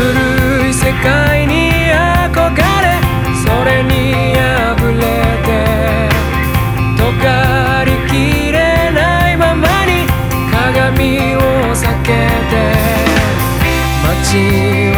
古い世界に憧れそれに破れてとかりきれないままに鏡を避けて街